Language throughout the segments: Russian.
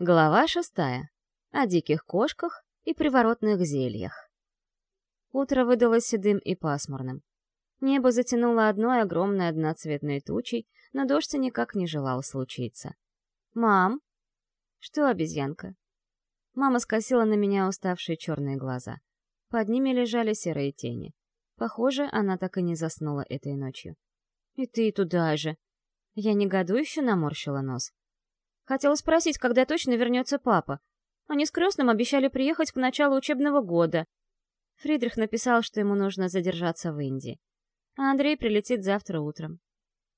Глава шестая. О диких кошках и приворотных зельях. Утро выдалось седым и пасмурным. Небо затянуло одной огромной одноцветной тучей, но дождь никак не желал случиться. «Мам!» «Что, обезьянка?» Мама скосила на меня уставшие черные глаза. Под ними лежали серые тени. Похоже, она так и не заснула этой ночью. «И ты туда же!» Я негодующе наморщила нос. Хотела спросить, когда точно вернется папа. Они с крестным обещали приехать к началу учебного года. Фридрих написал, что ему нужно задержаться в Индии. А Андрей прилетит завтра утром.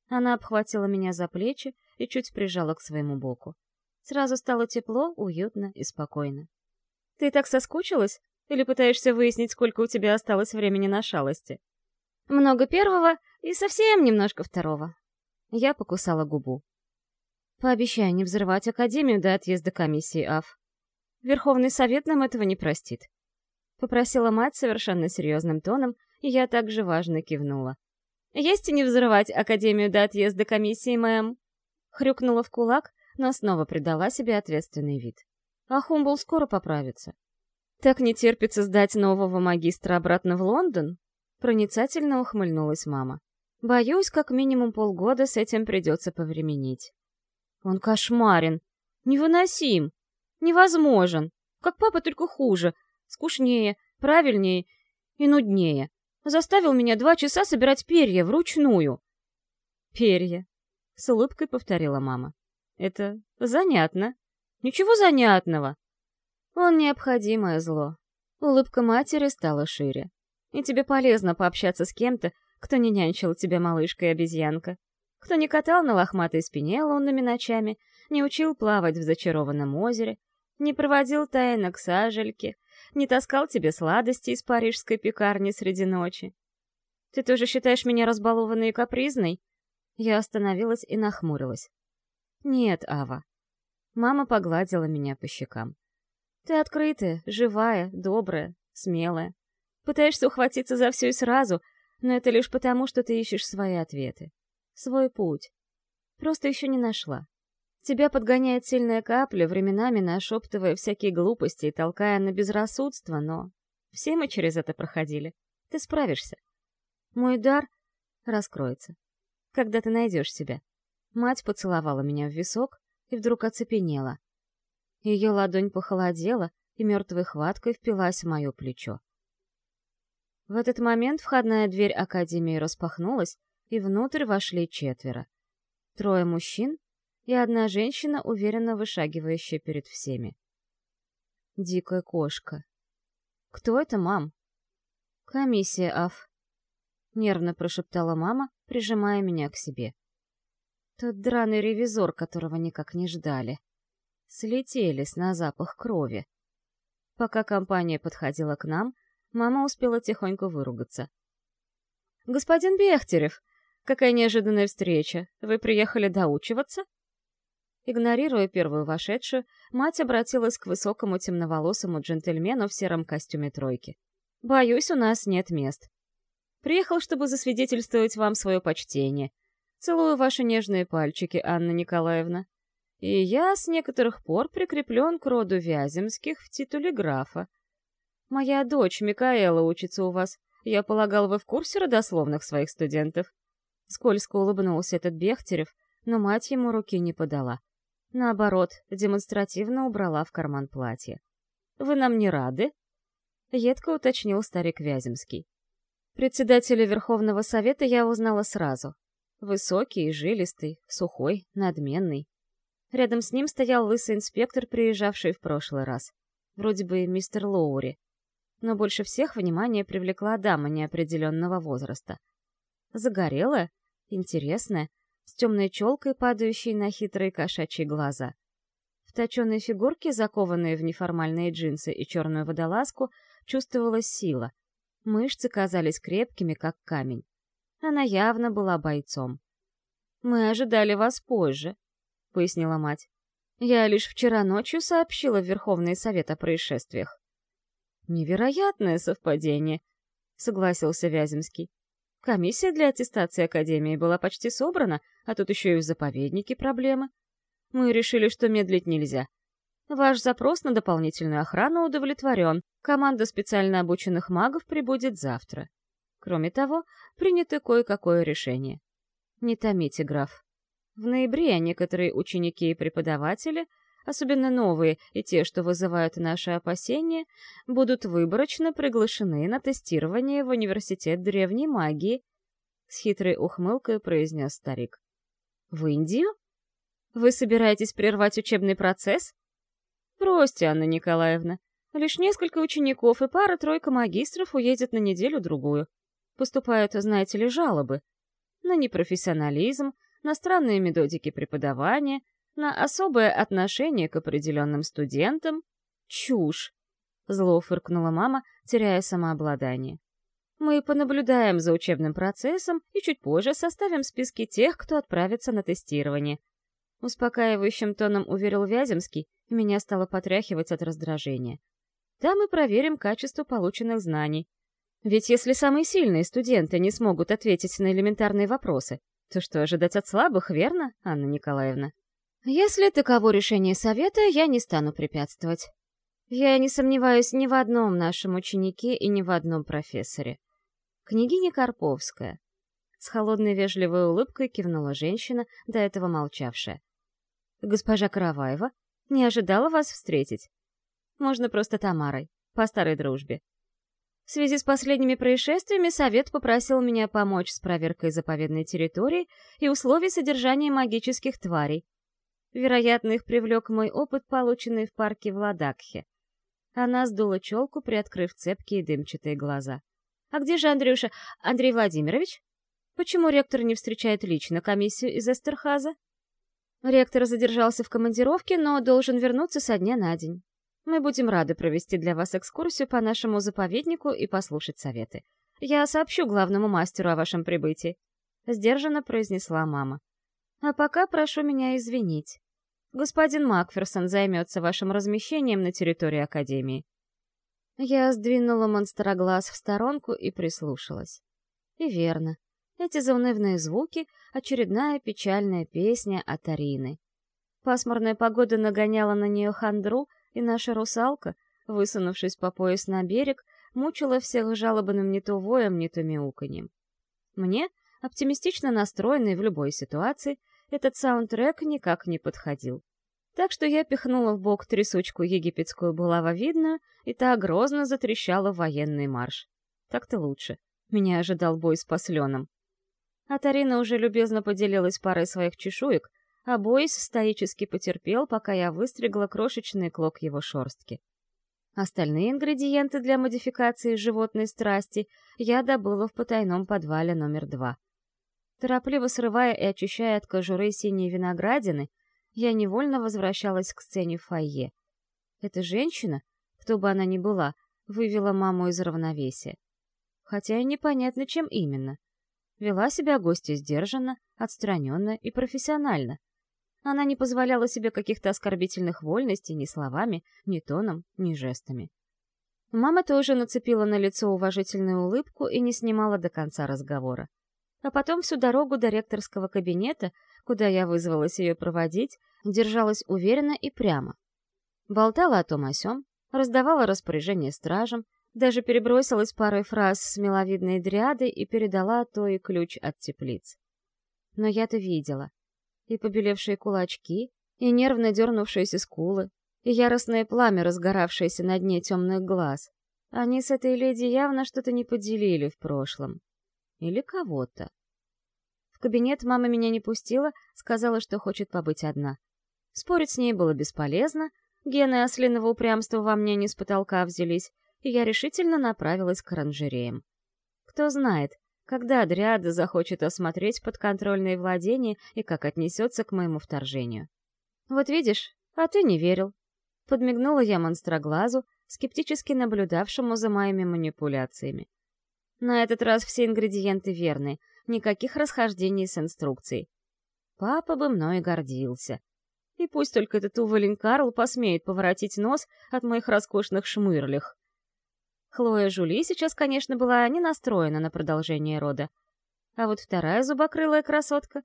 Она обхватила меня за плечи и чуть прижала к своему боку. Сразу стало тепло, уютно и спокойно. «Ты так соскучилась? Или пытаешься выяснить, сколько у тебя осталось времени на шалости?» «Много первого и совсем немножко второго». Я покусала губу. Пообещай не взрывать Академию до отъезда комиссии АФ. Верховный Совет нам этого не простит. Попросила мать совершенно серьезным тоном, и я также важно кивнула. «Есть и не взрывать Академию до отъезда комиссии, мэм!» Хрюкнула в кулак, но снова придала себе ответственный вид. А Хумбл скоро поправится. «Так не терпится сдать нового магистра обратно в Лондон?» Проницательно ухмыльнулась мама. «Боюсь, как минимум полгода с этим придется повременить». Он кошмарен. Невыносим. Невозможен. Как папа, только хуже. Скучнее, правильнее и нуднее. Заставил меня два часа собирать перья вручную. Перья. С улыбкой повторила мама. Это занятно. Ничего занятного. Он необходимое зло. Улыбка матери стала шире. И тебе полезно пообщаться с кем-то, кто не нянчил тебя малышкой-обезьянка кто не катал на лохматой спине лунными ночами, не учил плавать в зачарованном озере, не проводил таинок сажельки, не таскал тебе сладости из парижской пекарни среди ночи. Ты тоже считаешь меня разбалованной и капризной? Я остановилась и нахмурилась. Нет, Ава. Мама погладила меня по щекам. Ты открытая, живая, добрая, смелая. Пытаешься ухватиться за все и сразу, но это лишь потому, что ты ищешь свои ответы свой путь. Просто еще не нашла. Тебя подгоняет сильная капля, временами нашептывая всякие глупости и толкая на безрассудство, но... Все мы через это проходили. Ты справишься. Мой дар раскроется. Когда ты найдешь себя. Мать поцеловала меня в висок и вдруг оцепенела. Ее ладонь похолодела и мертвой хваткой впилась в мое плечо. В этот момент входная дверь Академии распахнулась, и внутрь вошли четверо. Трое мужчин и одна женщина, уверенно вышагивающая перед всеми. Дикая кошка. «Кто это, мам?» «Комиссия, Аф», — нервно прошептала мама, прижимая меня к себе. Тот драный ревизор, которого никак не ждали. Слетелись на запах крови. Пока компания подходила к нам, мама успела тихонько выругаться. «Господин Бехтерев, Какая неожиданная встреча. Вы приехали доучиваться? Игнорируя первую вошедшую, мать обратилась к высокому темноволосому джентльмену в сером костюме тройки. «Боюсь, у нас нет мест. Приехал, чтобы засвидетельствовать вам свое почтение. Целую ваши нежные пальчики, Анна Николаевна. И я с некоторых пор прикреплен к роду Вяземских в титуле графа. Моя дочь Микаэла учится у вас. Я полагал, вы в курсе родословных своих студентов?» Скользко улыбнулся этот Бехтерев, но мать ему руки не подала. Наоборот, демонстративно убрала в карман платье. «Вы нам не рады?» — едко уточнил старик Вяземский. Председателя Верховного Совета я узнала сразу. Высокий, жилистый, сухой, надменный. Рядом с ним стоял лысый инспектор, приезжавший в прошлый раз. Вроде бы мистер Лоури. Но больше всех внимание привлекла дама неопределенного возраста. Загорелая, интересная, с темной челкой, падающей на хитрые кошачьи глаза. В точенной фигурке, закованной в неформальные джинсы и черную водолазку, чувствовалась сила. Мышцы казались крепкими, как камень. Она явно была бойцом. «Мы ожидали вас позже», — пояснила мать. «Я лишь вчера ночью сообщила в Верховный Совет о происшествиях». «Невероятное совпадение», — согласился Вяземский. Комиссия для аттестации Академии была почти собрана, а тут еще и в заповеднике проблемы. Мы решили, что медлить нельзя. Ваш запрос на дополнительную охрану удовлетворен. Команда специально обученных магов прибудет завтра. Кроме того, принято кое-какое решение. Не томите, граф. В ноябре некоторые ученики и преподаватели, особенно новые и те, что вызывают наши опасения, будут выборочно приглашены на тестирование в Университет древней магии, с хитрой ухмылкой произнес старик. В Индию? Вы собираетесь прервать учебный процесс? Бросьте, Анна Николаевна. Лишь несколько учеников и пара-тройка магистров уедет на неделю-другую. Поступают, знаете ли, жалобы. На непрофессионализм, на странные методики преподавания, на особое отношение к определенным студентам. Чушь! Зло фыркнула мама, теряя самообладание. Мы понаблюдаем за учебным процессом и чуть позже составим списки тех, кто отправится на тестирование. Успокаивающим тоном уверил Вяземский, и меня стало потряхивать от раздражения. Да, мы проверим качество полученных знаний. Ведь если самые сильные студенты не смогут ответить на элементарные вопросы, то что ожидать от слабых, верно, Анна Николаевна? Если таково решение совета, я не стану препятствовать. Я не сомневаюсь ни в одном нашем ученике и ни в одном профессоре. Княгиня Карповская. С холодной вежливой улыбкой кивнула женщина, до этого молчавшая. Госпожа Караваева, не ожидала вас встретить. Можно просто Тамарой, по старой дружбе. В связи с последними происшествиями совет попросил меня помочь с проверкой заповедной территории и условий содержания магических тварей. Вероятно, их привлек мой опыт, полученный в парке в Ладакхе. Она сдула челку, приоткрыв цепкие дымчатые глаза. «А где же Андрюша? Андрей Владимирович? Почему ректор не встречает лично комиссию из Эстерхаза?» Ректор задержался в командировке, но должен вернуться со дня на день. Мы будем рады провести для вас экскурсию по нашему заповеднику и послушать советы. Я сообщу главному мастеру о вашем прибытии», — сдержанно произнесла мама. «А пока прошу меня извинить. Господин Макферсон займется вашим размещением на территории Академии». Я сдвинула монстроглаз в сторонку и прислушалась. И верно. Эти заунывные звуки — очередная печальная песня от Арины. Пасмурная погода нагоняла на нее хандру, и наша русалка, высунувшись по пояс на берег, мучила всех жалобным не то воем, не то мяуканьем. Мне, оптимистично настроенной в любой ситуации, этот саундтрек никак не подходил. Так что я пихнула в бок трясучку египетскую булавовидную, и та грозно затрещала военный марш. Так-то лучше. Меня ожидал бой с посленом. А Тарина уже любезно поделилась парой своих чешуек, а Бойс стоически потерпел, пока я выстригла крошечный клок его шорстки. Остальные ингредиенты для модификации животной страсти я добыла в потайном подвале номер два. Торопливо срывая и очищая от кожуры синие виноградины, я невольно возвращалась к сцене в фойе. Эта женщина, кто бы она ни была, вывела маму из равновесия. Хотя и непонятно, чем именно — Вела себя гостья сдержанно, отстраненно и профессионально. Она не позволяла себе каких-то оскорбительных вольностей ни словами, ни тоном, ни жестами. Мама тоже нацепила на лицо уважительную улыбку и не снимала до конца разговора. А потом всю дорогу до ректорского кабинета, куда я вызвалась ее проводить, держалась уверенно и прямо. Болтала о том о сём, раздавала распоряжения стражам, даже перебросилась парой фраз с миловидной дриадой и передала то и ключ от теплиц. Но я-то видела. И побелевшие кулачки, и нервно дернувшиеся скулы, и яростное пламя, разгоравшееся на дне темных глаз. Они с этой леди явно что-то не поделили в прошлом. Или кого-то. В кабинет мама меня не пустила, сказала, что хочет побыть одна. Спорить с ней было бесполезно, гены ослиного упрямства во мне не с потолка взялись, и я решительно направилась к оранжереям. Кто знает, когда Адриада захочет осмотреть подконтрольные владения и как отнесется к моему вторжению. «Вот видишь, а ты не верил». Подмигнула я монстроглазу, скептически наблюдавшему за моими манипуляциями. На этот раз все ингредиенты верны, никаких расхождений с инструкцией. Папа бы мной гордился. И пусть только этот уволень Карл посмеет поворотить нос от моих роскошных шмырлях. Хлоя Жули сейчас, конечно, была не настроена на продолжение рода. А вот вторая зубокрылая красотка,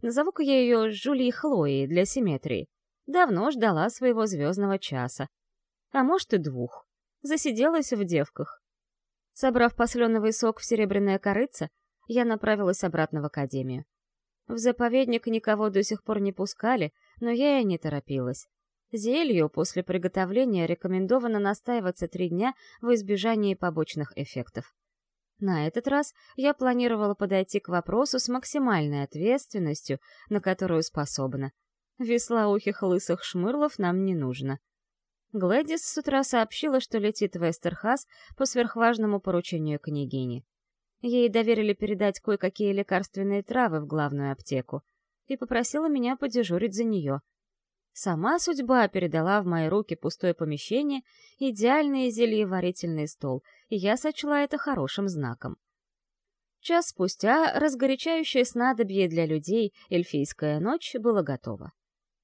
назову-ка я ее Жули Хлоей для симметрии, Давно ждала своего звездного часа. А может и двух. Засиделась в девках. Собрав посленовый сок в серебряное корыце, я направилась обратно в академию. В заповедник никого до сих пор не пускали, но я и не торопилась. Зелью после приготовления рекомендовано настаиваться три дня в избежании побочных эффектов. На этот раз я планировала подойти к вопросу с максимальной ответственностью, на которую способна. Веслоухих лысых шмырлов нам не нужно. Глэдис с утра сообщила, что летит в Эстерхаз по сверхважному поручению княгини. Ей доверили передать кое-какие лекарственные травы в главную аптеку и попросила меня подежурить за нее. Сама судьба передала в мои руки пустое помещение, идеальный зельеварительный стол, и я сочла это хорошим знаком. Час спустя разгорячающее снадобье для людей «Эльфийская ночь» было готово.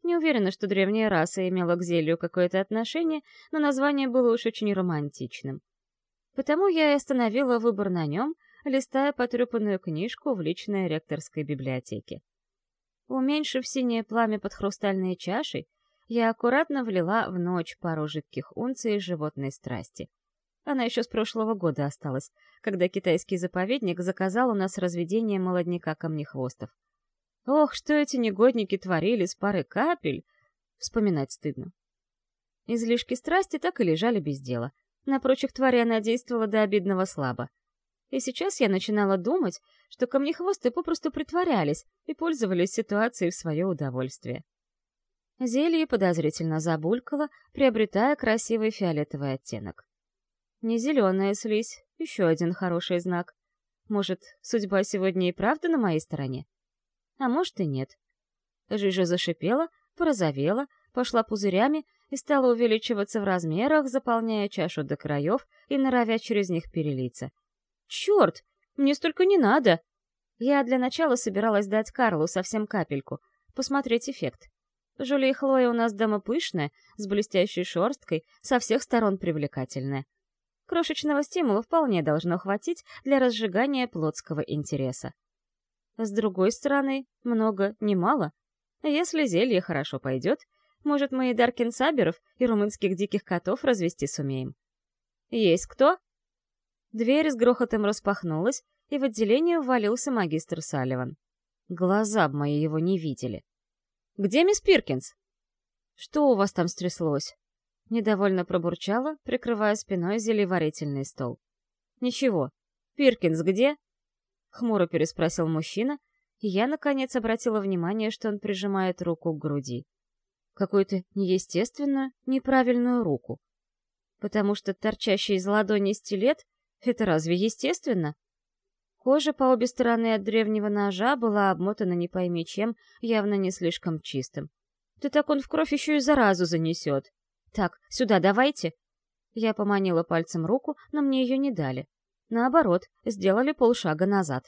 Не уверена, что древняя раса имела к зелью какое-то отношение, но название было уж очень романтичным. Потому я и остановила выбор на нем, листая потрепанную книжку в личной ректорской библиотеке. Уменьшив синее пламя под хрустальной чашей, я аккуратно влила в ночь пару жидких унций животной страсти. Она еще с прошлого года осталась, когда китайский заповедник заказал у нас разведение молодняка камнехвостов. Ох, что эти негодники творили с пары капель! Вспоминать стыдно. Излишки страсти так и лежали без дела. На прочих тварей она действовала до обидного слабо. И сейчас я начинала думать, что камнехвосты попросту притворялись и пользовались ситуацией в свое удовольствие. Зелье подозрительно забулькало, приобретая красивый фиолетовый оттенок. Не зеленая слизь, еще один хороший знак. Может, судьба сегодня и правда на моей стороне? А может и нет. Жижа зашипела, порозовела, пошла пузырями и стала увеличиваться в размерах, заполняя чашу до краев и норовя через них перелиться. Черт, мне столько не надо. Я для начала собиралась дать Карлу совсем капельку, посмотреть эффект. Жюли и Хлоя у нас дома пышная, с блестящей шерсткой, со всех сторон привлекательная. Крошечного стимула вполне должно хватить для разжигания плотского интереса. С другой стороны, много, не мало. Если зелье хорошо пойдет, может, мы и Даркин Саберов, и румынских диких котов развести сумеем. Есть кто? Дверь с грохотом распахнулась, и в отделение ввалился магистр Салливан. Глаза б мои его не видели. «Где мисс Пиркинс?» «Что у вас там стряслось?» Недовольно пробурчала, прикрывая спиной зелеварительный стол. «Ничего. Пиркинс где?» Хмуро переспросил мужчина, и я, наконец, обратила внимание, что он прижимает руку к груди. Какую-то неестественную, неправильную руку. Потому что торчащий из ладони стилет это разве естественно? Кожа по обе стороны от древнего ножа была обмотана не пойми чем, явно не слишком чистым. Да так он в кровь еще и заразу занесет. Так, сюда давайте. Я поманила пальцем руку, но мне ее не дали. Наоборот, сделали полшага назад.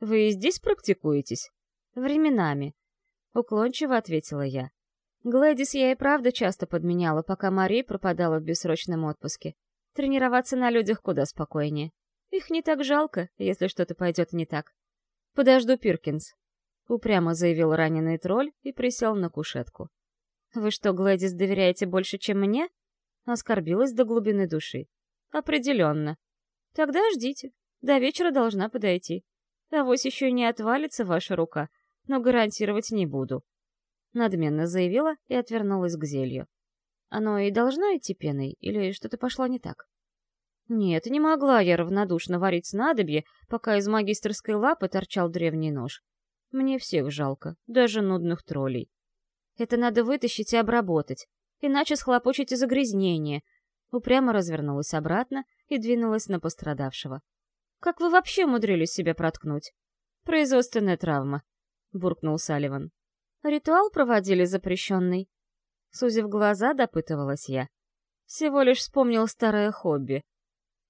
«Вы здесь практикуетесь?» «Временами», — уклончиво ответила я. Глэдис я и правда часто подменяла, пока Мари пропадала в бессрочном отпуске. Тренироваться на людях куда спокойнее. Их не так жалко, если что-то пойдет не так. «Подожду, Пиркинс», — упрямо заявил раненый тролль и присел на кушетку. «Вы что, Глэдис, доверяете больше, чем мне?» Оскорбилась до глубины души. «Определенно. Тогда ждите. До вечера должна подойти. Авось еще не отвалится ваша рука, но гарантировать не буду». Надменно заявила и отвернулась к зелью. Оно и должно идти пеной, или что-то пошло не так? Нет, не могла я равнодушно варить снадобье, пока из магистрской лапы торчал древний нож. Мне всех жалко, даже нудных троллей. Это надо вытащить и обработать, иначе схлопочете загрязнение. Упрямо развернулась обратно и двинулась на пострадавшего. «Как вы вообще умудрились себя проткнуть?» «Производственная травма», — буркнул Салливан. «Ритуал проводили запрещенный?» Сузив глаза, допытывалась я. Всего лишь вспомнил старое хобби.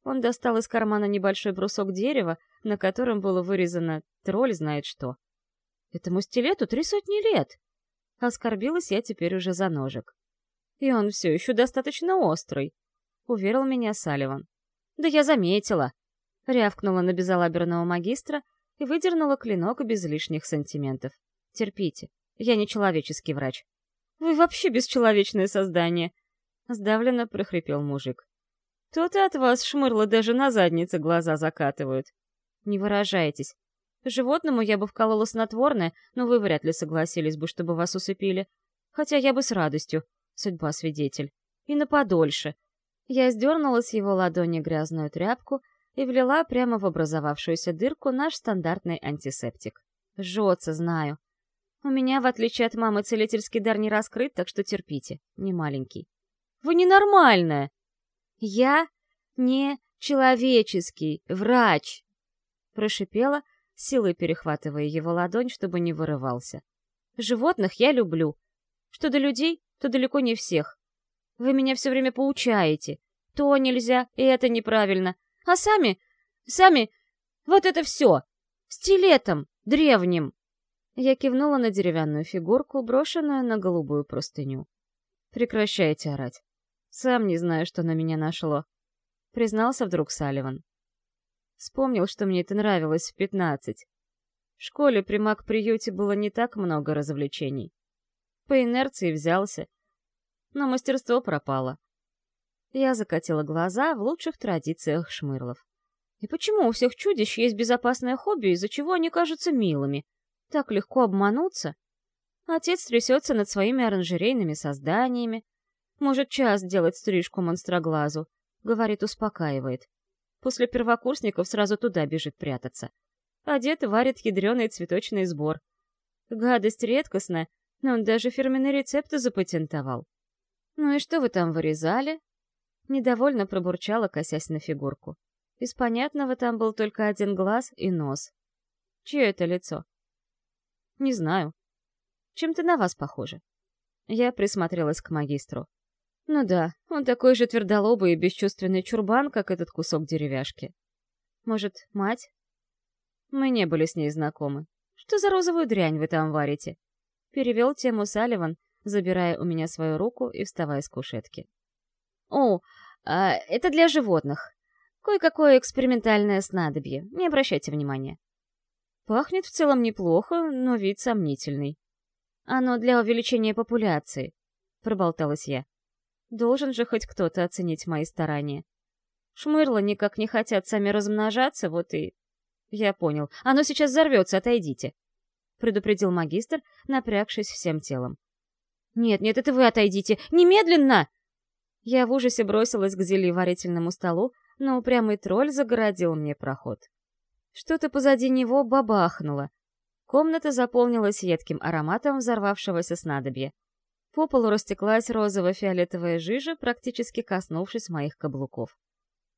Он достал из кармана небольшой брусок дерева, на котором было вырезано «тролль знает что». Этому стилету три сотни лет. Оскорбилась я теперь уже за ножик. И он все еще достаточно острый, — уверил меня Салливан. «Да я заметила!» — рявкнула на безалаберного магистра и выдернула клинок без лишних сантиментов. «Терпите, я не человеческий врач. Вы вообще бесчеловечное создание!» Сдавленно прохрипел мужик. «То-то от вас, шмырло, даже на заднице глаза закатывают. Не выражайтесь. Животному я бы вколола снотворное, но вы вряд ли согласились бы, чтобы вас усыпили. Хотя я бы с радостью, судьба свидетель. И на подольше. Я сдернула с его ладони грязную тряпку и влила прямо в образовавшуюся дырку наш стандартный антисептик. Жжется, знаю. У меня, в отличие от мамы, целительский дар не раскрыт, так что терпите, не маленький. Вы ненормальная! Я не человеческий врач! Прошипела, силой перехватывая его ладонь, чтобы не вырывался. Животных я люблю. Что до людей, то далеко не всех. Вы меня все время поучаете. То нельзя, и это неправильно. А сами, сами, вот это все. Стилетом, древним. Я кивнула на деревянную фигурку, брошенную на голубую простыню. «Прекращайте орать. Сам не знаю, что на меня нашло», — признался вдруг Салливан. Вспомнил, что мне это нравилось в пятнадцать. В школе при маг-приюте было не так много развлечений. По инерции взялся, но мастерство пропало. Я закатила глаза в лучших традициях шмырлов. И почему у всех чудищ есть безопасное хобби, из-за чего они кажутся милыми? Так легко обмануться. Отец трясется над своими оранжерейными созданиями. Может час делать стрижку монстроглазу. Говорит, успокаивает. После первокурсников сразу туда бежит прятаться. А дед варит ядреный цветочный сбор. Гадость редкостная, но он даже фирменный рецепт запатентовал. «Ну и что вы там вырезали?» Недовольно пробурчала, косясь на фигурку. Из понятного там был только один глаз и нос. Чье это лицо? Не знаю. Чем-то на вас похоже. Я присмотрелась к магистру. Ну да, он такой же твердолобый и бесчувственный чурбан, как этот кусок деревяшки. Может, мать? Мы не были с ней знакомы. Что за розовую дрянь вы там варите? Перевел тему Салливан, забирая у меня свою руку и вставая с кушетки. О, а это для животных. Кое-какое экспериментальное снадобье, не обращайте внимания. Пахнет в целом неплохо, но вид сомнительный. Оно для увеличения популяции, проболталась я. Должен же хоть кто-то оценить мои старания. Шмырлы никак не хотят сами размножаться, вот и... Я понял. Оно сейчас взорвется, отойдите. Предупредил магистр, напрягшись всем телом. Нет, нет, это вы отойдите! Немедленно! Я в ужасе бросилась к зельеварительному столу, но упрямый тролль загородил мне проход. Что-то позади него бабахнуло. Комната заполнилась едким ароматом взорвавшегося снадобья. По полу растеклась розово-фиолетовая жижа, практически коснувшись моих каблуков.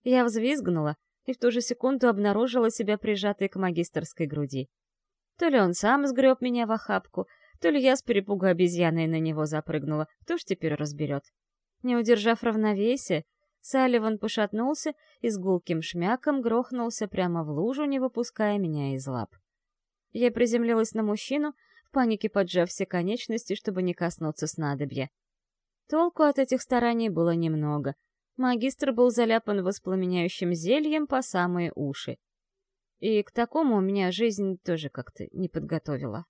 Я взвизгнула и в ту же секунду обнаружила себя прижатой к магистрской груди. То ли он сам сгреб меня в охапку, то ли я с перепугу обезьяной на него запрыгнула, кто ж теперь разберет. Не удержав равновесия, Салливан пошатнулся и с гулким шмяком грохнулся прямо в лужу, не выпуская меня из лап. Я приземлилась на мужчину, в панике поджав все конечности, чтобы не коснуться снадобья. Толку от этих стараний было немного. Магистр был заляпан воспламеняющим зельем по самые уши. И к такому меня жизнь тоже как-то не подготовила.